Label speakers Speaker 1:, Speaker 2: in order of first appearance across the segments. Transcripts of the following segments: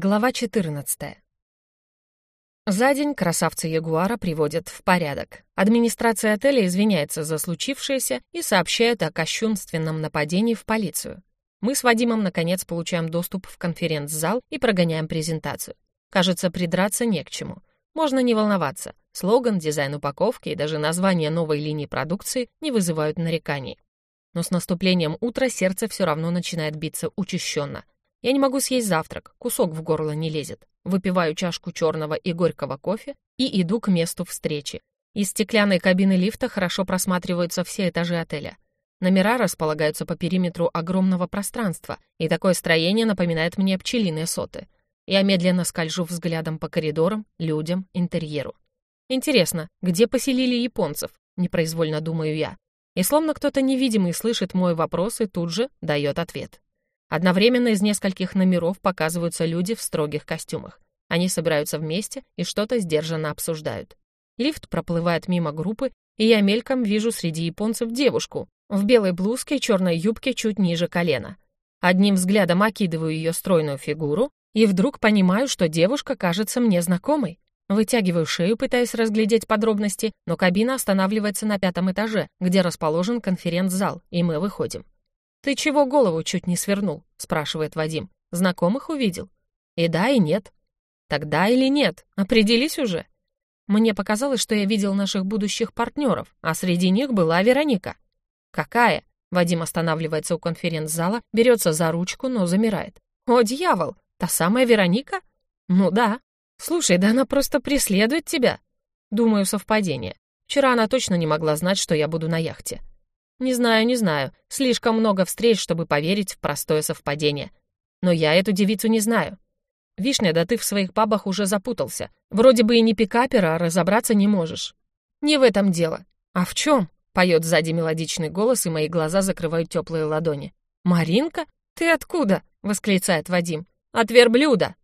Speaker 1: Глава 14. За день красавца Ягуара приводят в порядок. Администрация отеля извиняется за случившееся и сообщает о кощунственном нападении в полицию. Мы с Вадимом, наконец, получаем доступ в конференц-зал и прогоняем презентацию. Кажется, придраться не к чему. Можно не волноваться. Слоган, дизайн упаковки и даже название новой линии продукции не вызывают нареканий. Но с наступлением утра сердце все равно начинает биться учащенно — я не могу съесть завтрак, кусок в горло не лезет. Выпиваю чашку черного и горького кофе и иду к месту встречи. Из стеклянной кабины лифта хорошо просматриваются все этажи отеля. Номера располагаются по периметру огромного пространства, и такое строение напоминает мне пчелиные соты. Я медленно скольжу взглядом по коридорам, людям, интерьеру. Интересно, где поселили японцев? Непроизвольно думаю я. И словно кто-то невидимый слышит мой вопрос и тут же дает ответ. Одновременно из нескольких номеров показываются люди в строгих костюмах. Они собираются вместе и что-то сдержанно обсуждают. Лифт проплывает мимо группы, и я мельком вижу среди японцев девушку в белой блузке и черной юбке чуть ниже колена. Одним взглядом окидываю ее стройную фигуру и вдруг понимаю, что девушка кажется мне знакомой. Вытягиваю шею, пытаясь разглядеть подробности, но кабина останавливается на пятом этаже, где расположен конференц-зал, и мы выходим. «Ты чего голову чуть не свернул?» — спрашивает Вадим. «Знакомых увидел?» «И да, и нет». «Тогда или нет? Определись уже». Мне показалось, что я видел наших будущих партнеров, а среди них была Вероника. «Какая?» Вадим останавливается у конференц-зала, берется за ручку, но замирает. «О, дьявол! Та самая Вероника?» «Ну да. Слушай, да она просто преследует тебя». Думаю, совпадение. Вчера она точно не могла знать, что я буду на яхте. Не знаю, не знаю. Слишком много встреч, чтобы поверить в простое совпадение. Но я эту девицу не знаю. Вишня, да ты в своих пабах уже запутался. Вроде бы и не пикапер, а разобраться не можешь. Не в этом дело. А в чем? Поет сзади мелодичный голос, и мои глаза закрывают теплые ладони. «Маринка? Ты откуда?» — восклицает Вадим. «От верблюда!»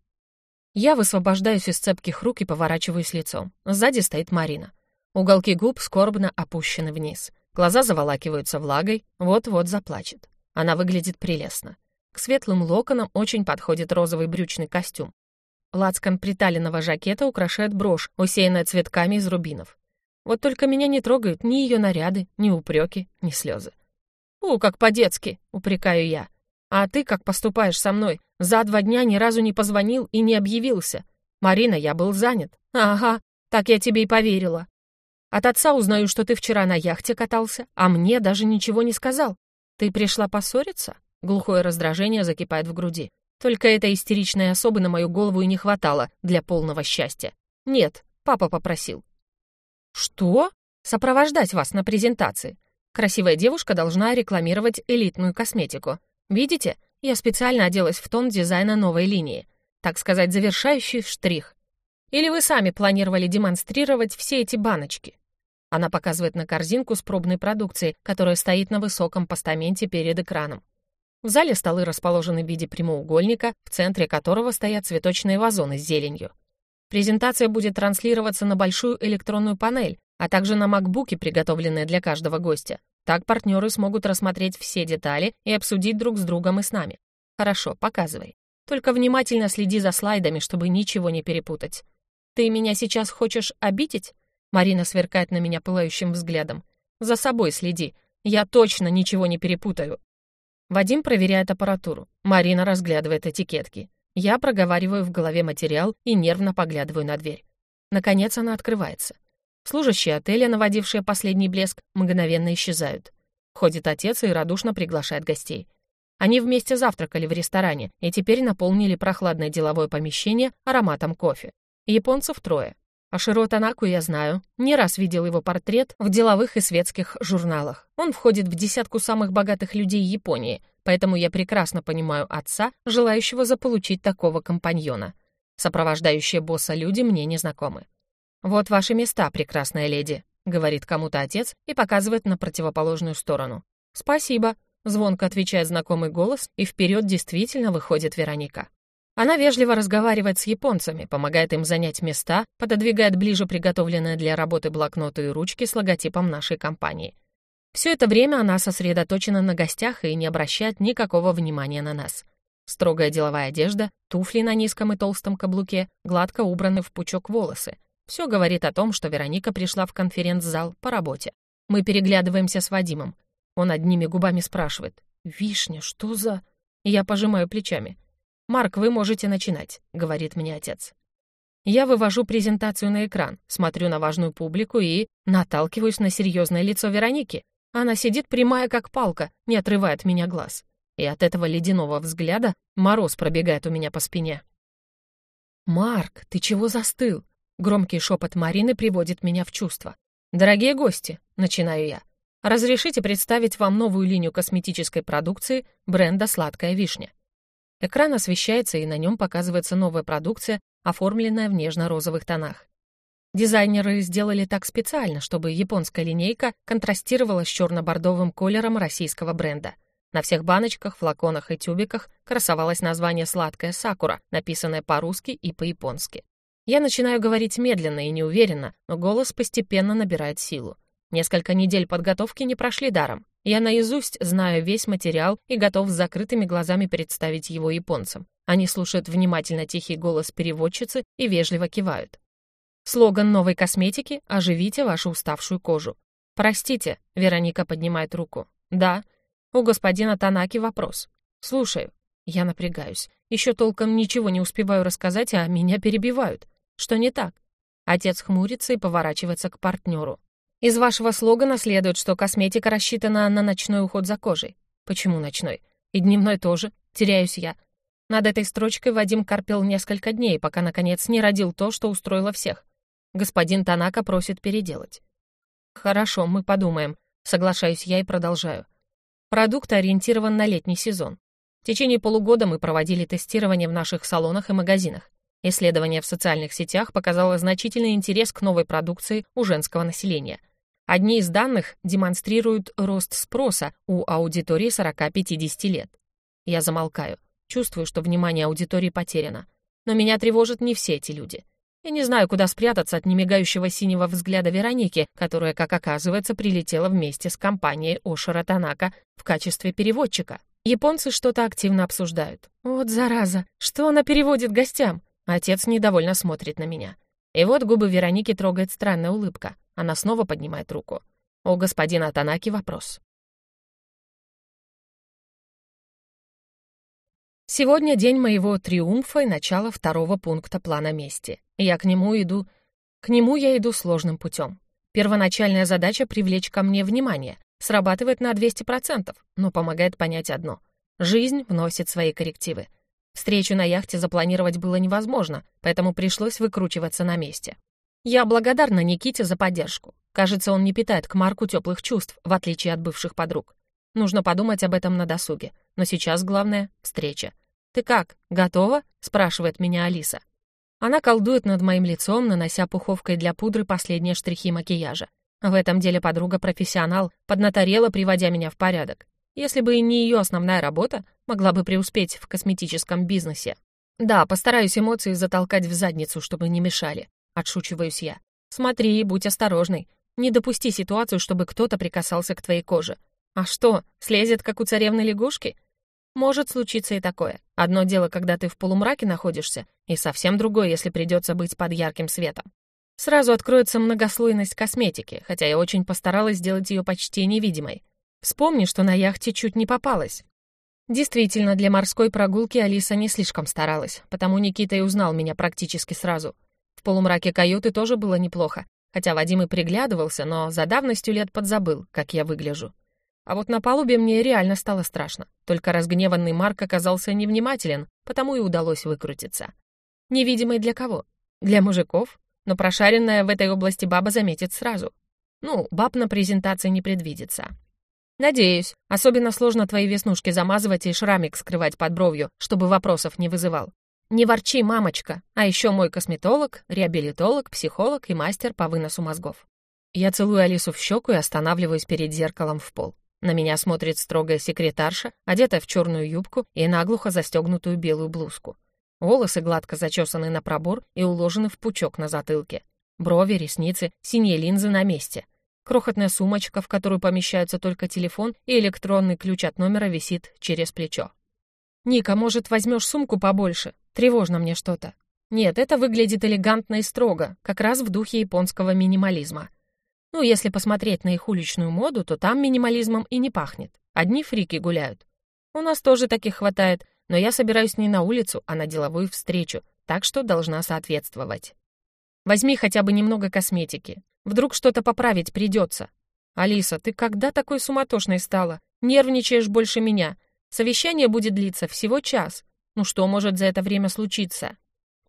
Speaker 1: Я высвобождаюсь из цепких рук и поворачиваюсь лицом. Сзади стоит Марина. Уголки губ скорбно опущены вниз. Глаза заволакиваются влагой, вот-вот заплачет. Она выглядит прелестно. К светлым локонам очень подходит розовый брючный костюм. Лацкан приталенного жакета украшает брошь, усеянная цветками из рубинов. Вот только меня не трогают ни ее наряды, ни упреки, ни слезы. «У, как по-детски!» — упрекаю я. «А ты как поступаешь со мной? За два дня ни разу не позвонил и не объявился. Марина, я был занят. Ага, так я тебе и поверила. От отца узнаю, что ты вчера на яхте катался, а мне даже ничего не сказал. Ты пришла поссориться?» Глухое раздражение закипает в груди. Только этой истеричной особы на мою голову и не хватало для полного счастья. «Нет, папа попросил». «Что?» «Сопровождать вас на презентации. Красивая девушка должна рекламировать элитную косметику. Видите, я специально оделась в тон дизайна новой линии. Так сказать, завершающий штрих. Или вы сами планировали демонстрировать все эти баночки?» Она показывает на корзинку с пробной продукцией, которая стоит на высоком постаменте перед экраном. В зале столы расположены в виде прямоугольника, в центре которого стоят цветочные вазоны с зеленью. Презентация будет транслироваться на большую электронную панель, а также на макбуке, приготовленные для каждого гостя. Так партнеры смогут рассмотреть все детали и обсудить друг с другом и с нами. Хорошо, показывай. Только внимательно следи за слайдами, чтобы ничего не перепутать. Ты меня сейчас хочешь обидеть? Марина сверкает на меня пылающим взглядом. «За собой следи. Я точно ничего не перепутаю». Вадим проверяет аппаратуру. Марина разглядывает этикетки. Я проговариваю в голове материал и нервно поглядываю на дверь. Наконец она открывается. Служащие отеля, наводившие последний блеск, мгновенно исчезают. Входит отец и радушно приглашает гостей. Они вместе завтракали в ресторане и теперь наполнили прохладное деловое помещение ароматом кофе. Японцев трое. А Широ Танаку я знаю. Не раз видел его портрет в деловых и светских журналах. Он входит в десятку самых богатых людей Японии, поэтому я прекрасно понимаю отца, желающего заполучить такого компаньона. Сопровождающие босса люди мне не знакомы. «Вот ваши места, прекрасная леди», — говорит кому-то отец и показывает на противоположную сторону. «Спасибо», — звонко отвечает знакомый голос, и вперед действительно выходит Вероника. Она вежливо разговаривает с японцами, помогает им занять места, пододвигает ближе приготовленные для работы блокноты и ручки с логотипом нашей компании. Все это время она сосредоточена на гостях и не обращает никакого внимания на нас. Строгая деловая одежда, туфли на низком и толстом каблуке, гладко убраны в пучок волосы. Все говорит о том, что Вероника пришла в конференц-зал по работе. Мы переглядываемся с Вадимом. Он одними губами спрашивает. «Вишня, что за...» Я пожимаю плечами. «Марк, вы можете начинать», — говорит мне отец. Я вывожу презентацию на экран, смотрю на важную публику и наталкиваюсь на серьезное лицо Вероники. Она сидит прямая, как палка, не отрывая от меня глаз. И от этого ледяного взгляда мороз пробегает у меня по спине. «Марк, ты чего застыл?» Громкий шепот Марины приводит меня в чувство. «Дорогие гости», — начинаю я, — «разрешите представить вам новую линию косметической продукции бренда «Сладкая вишня». Экран освещается, и на нем показывается новая продукция, оформленная в нежно-розовых тонах. Дизайнеры сделали так специально, чтобы японская линейка контрастировала с черно-бордовым колером российского бренда. На всех баночках, флаконах и тюбиках красовалось название «Сладкая сакура», написанное по-русски и по-японски. Я начинаю говорить медленно и неуверенно, но голос постепенно набирает силу. Несколько недель подготовки не прошли даром. Я наизусть знаю весь материал и готов с закрытыми глазами представить его японцам. Они слушают внимательно тихий голос переводчицы и вежливо кивают. Слоган новой косметики «Оживите вашу уставшую кожу». «Простите», — Вероника поднимает руку. «Да». У господина Танаки вопрос. «Слушаю». Я напрягаюсь. Еще толком ничего не успеваю рассказать, а меня перебивают. Что не так? Отец хмурится и поворачивается к партнеру. Из вашего слогана следует, что косметика рассчитана на ночной уход за кожей. Почему ночной? И дневной тоже. Теряюсь я. Над этой строчкой Вадим корпел несколько дней, пока, наконец, не родил то, что устроило всех. Господин Танака просит переделать. «Хорошо, мы подумаем», — соглашаюсь я и продолжаю. Продукт ориентирован на летний сезон. В течение полугода мы проводили тестирование в наших салонах и магазинах. Исследование в социальных сетях показало значительный интерес к новой продукции у женского населения. Одни из данных демонстрируют рост спроса у аудитории 40-50 лет. Я замолкаю. Чувствую, что внимание аудитории потеряно. Но меня тревожат не все эти люди. Я не знаю, куда спрятаться от немигающего синего взгляда Вероники, которая, как оказывается, прилетела вместе с компанией Ошера Танака в качестве переводчика. Японцы что-то активно обсуждают. Вот зараза, что она переводит гостям? Отец недовольно смотрит на меня. И вот губы Вероники трогает странная улыбка. Она снова поднимает руку. У господина Танаки вопрос. Сегодня день моего триумфа и начало второго пункта плана мести. Я к нему иду... К нему я иду сложным путем. Первоначальная задача — привлечь ко мне внимание. Срабатывает на 200%, но помогает понять одно. Жизнь вносит свои коррективы. Встречу на яхте запланировать было невозможно, поэтому пришлось выкручиваться на месте. Я благодарна Никите за поддержку. Кажется, он не питает к Марку теплых чувств, в отличие от бывших подруг. Нужно подумать об этом на досуге. Но сейчас главное — встреча. «Ты как, готова?» — спрашивает меня Алиса. Она колдует над моим лицом, нанося пуховкой для пудры последние штрихи макияжа. В этом деле подруга профессионал, поднаторела, приводя меня в порядок. Если бы и не ее основная работа, могла бы преуспеть в косметическом бизнесе. Да, постараюсь эмоции затолкать в задницу, чтобы не мешали. Отшучиваюсь я. Смотри, будь осторожной. Не допусти ситуацию, чтобы кто-то прикасался к твоей коже. А что, слезет, как у царевны лягушки? Может случиться и такое. Одно дело, когда ты в полумраке находишься, и совсем другое, если придется быть под ярким светом. Сразу откроется многослойность косметики, хотя я очень постаралась сделать ее почти невидимой. Вспомни, что на яхте чуть не попалась. Действительно, для морской прогулки Алиса не слишком старалась, потому Никита и узнал меня практически сразу. В полумраке каюты тоже было неплохо, хотя Вадим и приглядывался, но за давностью лет подзабыл, как я выгляжу. А вот на палубе мне реально стало страшно. Только разгневанный Марк оказался невнимателен, потому и удалось выкрутиться. Невидимый для кого? Для мужиков? Но прошаренная в этой области баба заметит сразу. Ну, баб на презентации не предвидится. Надеюсь, особенно сложно твои веснушки замазывать и шрамик скрывать под бровью, чтобы вопросов не вызывал. Не ворчи, мамочка, а еще мой косметолог, реабилитолог, психолог и мастер по выносу мозгов. Я целую Алису в щеку и останавливаюсь перед зеркалом в пол. На меня смотрит строгая секретарша, одетая в черную юбку и наглухо застегнутую белую блузку. Волосы гладко зачесаны на пробор и уложены в пучок на затылке. Брови, ресницы, синие линзы на месте. Крохотная сумочка, в которую помещаются только телефон и электронный ключ от номера, висит через плечо. «Ника, может, возьмешь сумку побольше? Тревожно мне что-то». Нет, это выглядит элегантно и строго, как раз в духе японского минимализма. Ну, если посмотреть на их уличную моду, то там минимализмом и не пахнет. Одни фрики гуляют. У нас тоже таких хватает, но я собираюсь не на улицу, а на деловую встречу, так что должна соответствовать. Возьми хотя бы немного косметики. Вдруг что-то поправить придется. Алиса, ты когда такой суматошной стала? Нервничаешь больше меня. Совещание будет длиться всего час. Ну что может за это время случиться?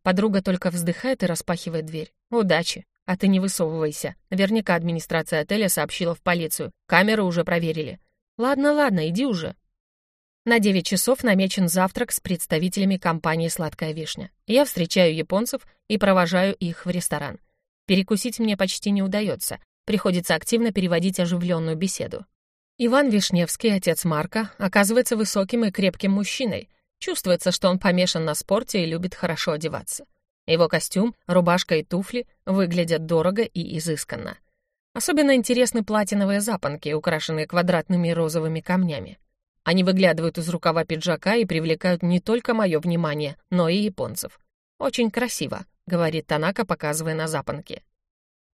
Speaker 1: Подруга только вздыхает и распахивает дверь. Удачи. А ты не высовывайся. Наверняка администрация отеля сообщила в полицию. Камеры уже проверили. Ладно, ладно, иди уже. На 9 часов намечен завтрак с представителями компании «Сладкая вишня». Я встречаю японцев и провожаю их в ресторан. Перекусить мне почти не удается, приходится активно переводить оживленную беседу. Иван Вишневский, отец Марка, оказывается высоким и крепким мужчиной. Чувствуется, что он помешан на спорте и любит хорошо одеваться. Его костюм, рубашка и туфли выглядят дорого и изысканно. Особенно интересны платиновые запонки, украшенные квадратными розовыми камнями. Они выглядывают из рукава пиджака и привлекают не только мое внимание, но и японцев. «Очень красиво», — говорит Танака, показывая на запонки.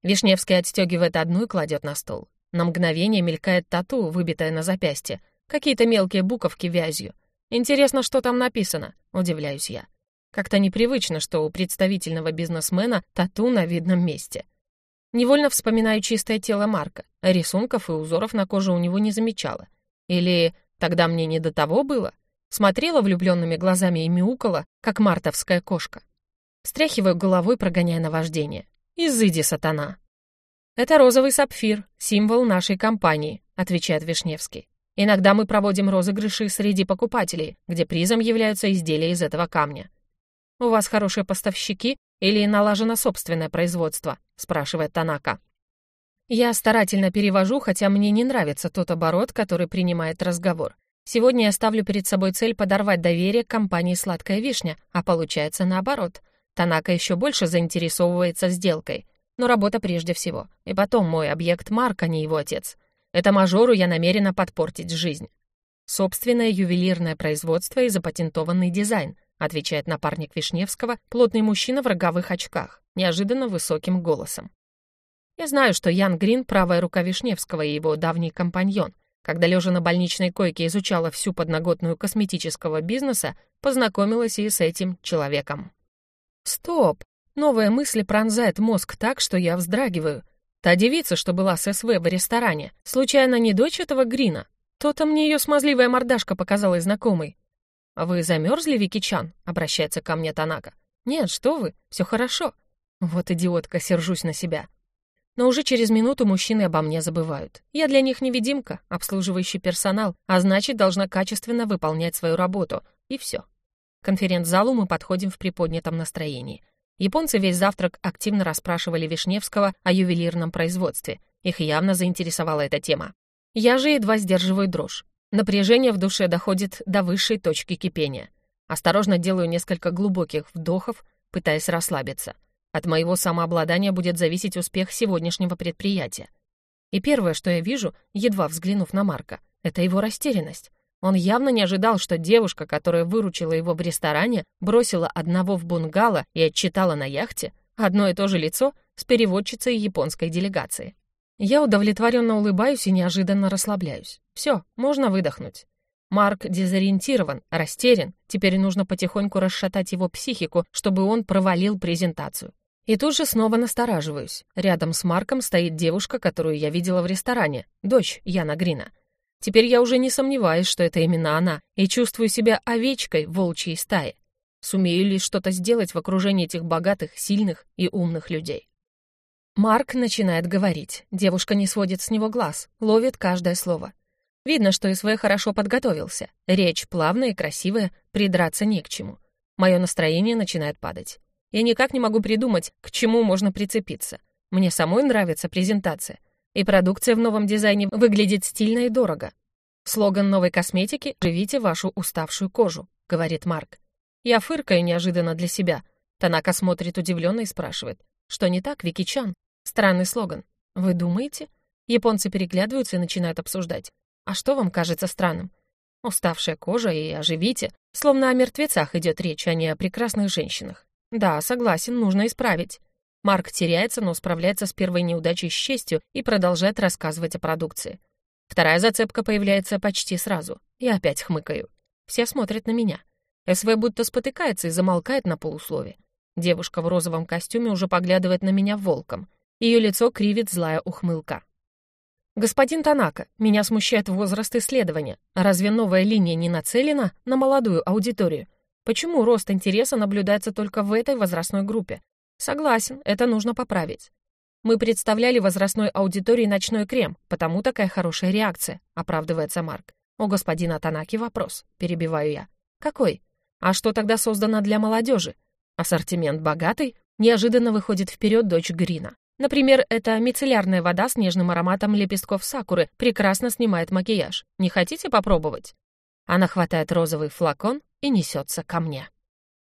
Speaker 1: Вишневский отстегивает одну и кладет на стол. На мгновение мелькает тату, выбитая на запястье, какие-то мелкие буковки вязью. Интересно, что там написано, удивляюсь я. Как-то непривычно, что у представительного бизнесмена тату на видном месте. Невольно вспоминаю чистое тело Марка, рисунков и узоров на коже у него не замечала. Или Тогда мне не до того было. Смотрела влюбленными глазами и мяукала, как мартовская кошка. Стряхиваю головой, прогоняя наваждение. «Изыди, сатана!» «Это розовый сапфир, символ нашей компании», — отвечает Вишневский. «Иногда мы проводим розыгрыши среди покупателей, где призом являются изделия из этого камня». «У вас хорошие поставщики или налажено собственное производство?» — спрашивает Танака. Я старательно перевожу, хотя мне не нравится тот оборот, который принимает разговор. Сегодня я ставлю перед собой цель подорвать доверие к компании «Сладкая вишня», а получается наоборот. Танака еще больше заинтересовывается сделкой. Но работа прежде всего. И потом мой объект Марк, а не его отец. Это мажору я намерена подпортить жизнь. Собственное ювелирное производство и запатентованный дизайн, отвечает напарник Вишневского, плотный мужчина в роговых очках, неожиданно высоким голосом. Я знаю, что Ян Грин — правая рука Вишневского и его давний компаньон. Когда лежа на больничной койке изучала всю подноготную косметического бизнеса, познакомилась и с этим человеком. Стоп! Новая мысль пронзает мозг так, что я вздрагиваю. Та девица, что была с СВ в ресторане, случайно не дочь этого Грина? То-то мне ее смазливая мордашка показалась знакомой. «Вы замерзли, Вики Чан?» — обращается ко мне Танака. «Нет, что вы, все хорошо». Вот идиотка, сержусь на себя. Но уже через минуту мужчины обо мне забывают. Я для них невидимка, обслуживающий персонал, а значит, должна качественно выполнять свою работу. И все. Конференц-залу мы подходим в приподнятом настроении. Японцы весь завтрак активно расспрашивали Вишневского о ювелирном производстве. Их явно заинтересовала эта тема. Я же едва сдерживаю дрожь. Напряжение в душе доходит до высшей точки кипения. Осторожно делаю несколько глубоких вдохов, пытаясь расслабиться. От моего самообладания будет зависеть успех сегодняшнего предприятия. И первое, что я вижу, едва взглянув на Марка, это его растерянность. Он явно не ожидал, что девушка, которая выручила его в ресторане, бросила одного в бунгало и отчитала на яхте, одно и то же лицо с переводчицей японской делегации. Я удовлетворенно улыбаюсь и неожиданно расслабляюсь. Все, можно выдохнуть. Марк дезориентирован, растерян, теперь нужно потихоньку расшатать его психику, чтобы он провалил презентацию. И тут же снова настораживаюсь. Рядом с Марком стоит девушка, которую я видела в ресторане, дочь Яна Грина. Теперь я уже не сомневаюсь, что это именно она, и чувствую себя овечкой волчьей стае. Сумею ли что-то сделать в окружении этих богатых, сильных и умных людей? Марк начинает говорить. Девушка не сводит с него глаз, ловит каждое слово. Видно, что СВ хорошо подготовился. Речь плавная и красивая, придраться не к чему. Мое настроение начинает падать. Я никак не могу придумать, к чему можно прицепиться. Мне самой нравится презентация. И продукция в новом дизайне выглядит стильно и дорого. Слоган новой косметики «Живите вашу уставшую кожу», — говорит Марк. Я фыркаю неожиданно для себя. Танака смотрит удивленно и спрашивает. Что не так, Вики-чан? Странный слоган. Вы думаете? Японцы переглядываются и начинают обсуждать. А что вам кажется странным? Уставшая кожа и оживите. Словно о мертвецах идет речь, а не о прекрасных женщинах. Да, согласен, нужно исправить. Марк теряется, но справляется с первой неудачей с честью и продолжает рассказывать о продукции. Вторая зацепка появляется почти сразу. Я опять хмыкаю. Все смотрят на меня. СВ будто спотыкается и замолкает на полуслове. Девушка в розовом костюме уже поглядывает на меня волком. Ее лицо кривит злая ухмылка. «Господин Танака, меня смущает возраст исследования. Разве новая линия не нацелена на молодую аудиторию? Почему рост интереса наблюдается только в этой возрастной группе? Согласен, это нужно поправить. Мы представляли возрастной аудитории ночной крем, потому такая хорошая реакция, оправдывается Марк. У господина Танаки вопрос, перебиваю я. Какой? А что тогда создано для молодежи? Ассортимент богатый? Неожиданно выходит вперед дочь Грина. Например, эта мицеллярная вода с нежным ароматом лепестков сакуры прекрасно снимает макияж. Не хотите попробовать? Она хватает розовый флакон и несется ко мне.